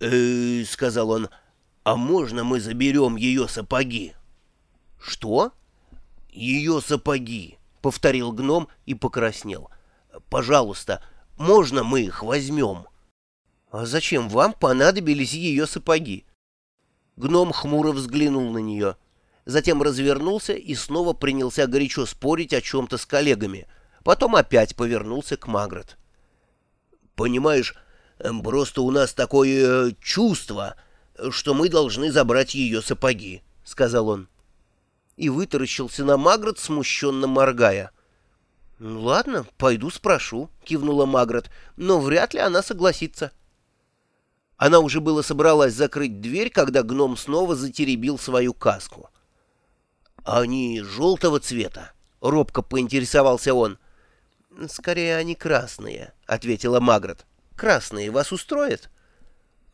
э сказал он, — «а можно мы заберем ее сапоги?» «Что?» «Ее сапоги», — повторил гном и покраснел. «Пожалуйста, можно мы их возьмем?» «А зачем вам понадобились ее сапоги?» Гном хмуро взглянул на нее, затем развернулся и снова принялся горячо спорить о чем-то с коллегами, потом опять повернулся к Магрот. «Понимаешь, просто у нас такое чувство, что мы должны забрать ее сапоги», — сказал он. И вытаращился на Магрот, смущенно моргая. «Ну ладно, пойду спрошу», — кивнула Магрот, — «но вряд ли она согласится». Она уже было собралась закрыть дверь, когда гном снова затеребил свою каску. «Они желтого цвета?» — робко поинтересовался он. «Скорее, они красные», — ответила Магрот. «Красные вас устроят?»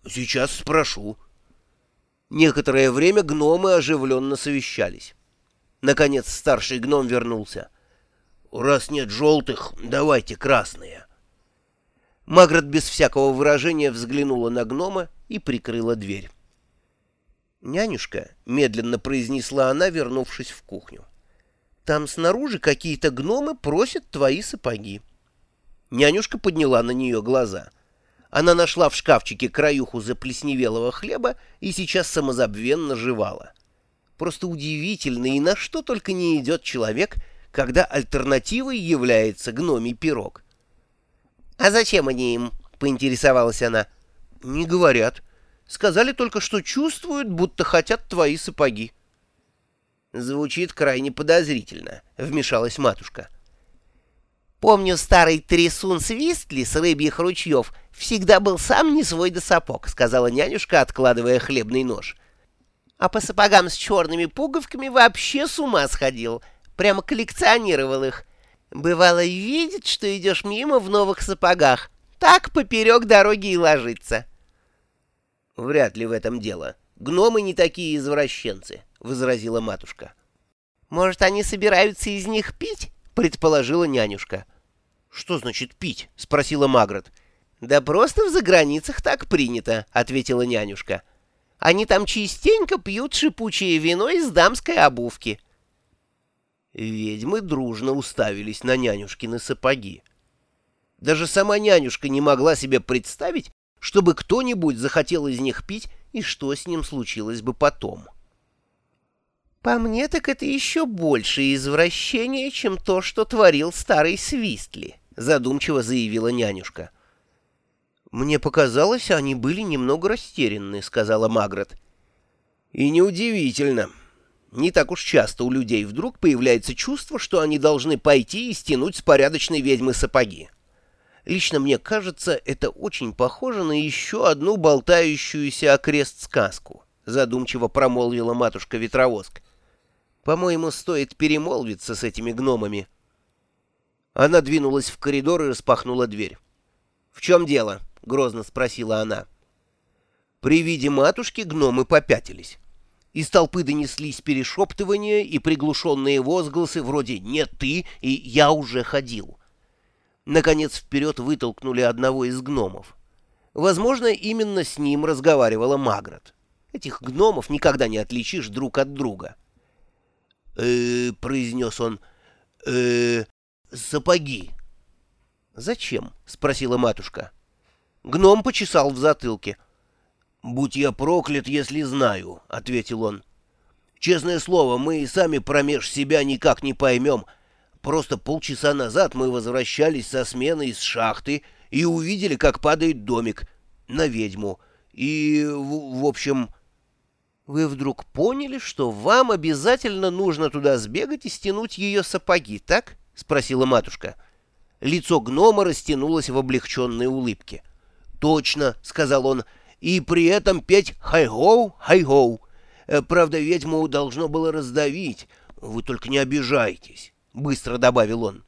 «Сейчас спрошу». Некоторое время гномы оживленно совещались. Наконец старший гном вернулся. «Раз нет желтых, давайте красные». Магрот без всякого выражения взглянула на гнома и прикрыла дверь. «Нянюшка», — медленно произнесла она, вернувшись в кухню, — «там снаружи какие-то гномы просят твои сапоги». Нянюшка подняла на нее глаза. Она нашла в шкафчике краюху заплесневелого хлеба и сейчас самозабвенно жевала. Просто удивительно, и на что только не идет человек, когда альтернативой является гномий пирог. «А зачем они им?» — поинтересовалась она. «Не говорят. Сказали только, что чувствуют, будто хотят твои сапоги». «Звучит крайне подозрительно», — вмешалась матушка. «Помню, старый трясун Свистли с рыбьих ручьев всегда был сам не свой до сапог», — сказала нянюшка, откладывая хлебный нож. «А по сапогам с черными пуговками вообще с ума сходил, прямо коллекционировал их». Бывало, видит, что идешь мимо в новых сапогах. Так поперек дороги и ложится. — Вряд ли в этом дело. Гномы не такие извращенцы, — возразила матушка. — Может, они собираются из них пить? — предположила нянюшка. — Что значит пить? — спросила Магрот. — Да просто в заграницах так принято, — ответила нянюшка. — Они там частенько пьют шипучее вино из дамской обувки. — Ведьмы дружно уставились на нянюшкины сапоги. Даже сама нянюшка не могла себе представить, чтобы кто-нибудь захотел из них пить, и что с ним случилось бы потом. «По мне так это еще большее извращение, чем то, что творил старый Свистли», — задумчиво заявила нянюшка. «Мне показалось, они были немного растерянны», — сказала Магрот. «И неудивительно. Не так уж часто у людей вдруг появляется чувство, что они должны пойти и стянуть с порядочной ведьмы сапоги. Лично мне кажется, это очень похоже на еще одну болтающуюся окрест сказку, задумчиво промолвила матушка Ветровоск. По-моему, стоит перемолвиться с этими гномами. Она двинулась в коридор и распахнула дверь. «В чем дело?» — грозно спросила она. При виде матушки гномы попятились. Из толпы донеслись перешептывания и приглушенные возгласы вроде «нет ты» и «я уже ходил». Наконец вперед вытолкнули одного из гномов. Возможно, именно с ним разговаривала Магрот. Этих гномов никогда не отличишь друг от друга. «Э-э», произнес он, э сапоги». «Зачем?» — спросила матушка. Гном почесал в затылке. «Будь я проклят, если знаю», — ответил он. «Честное слово, мы и сами промеж себя никак не поймем. Просто полчаса назад мы возвращались со смены из шахты и увидели, как падает домик на ведьму. И, в, в общем...» «Вы вдруг поняли, что вам обязательно нужно туда сбегать и стянуть ее сапоги, так?» — спросила матушка. Лицо гнома растянулось в облегченной улыбке. «Точно», — сказал он, — и при этом петь «хай-гоу, хай-гоу». Э, правда, ведьму должно было раздавить. Вы только не обижайтесь, — быстро добавил он.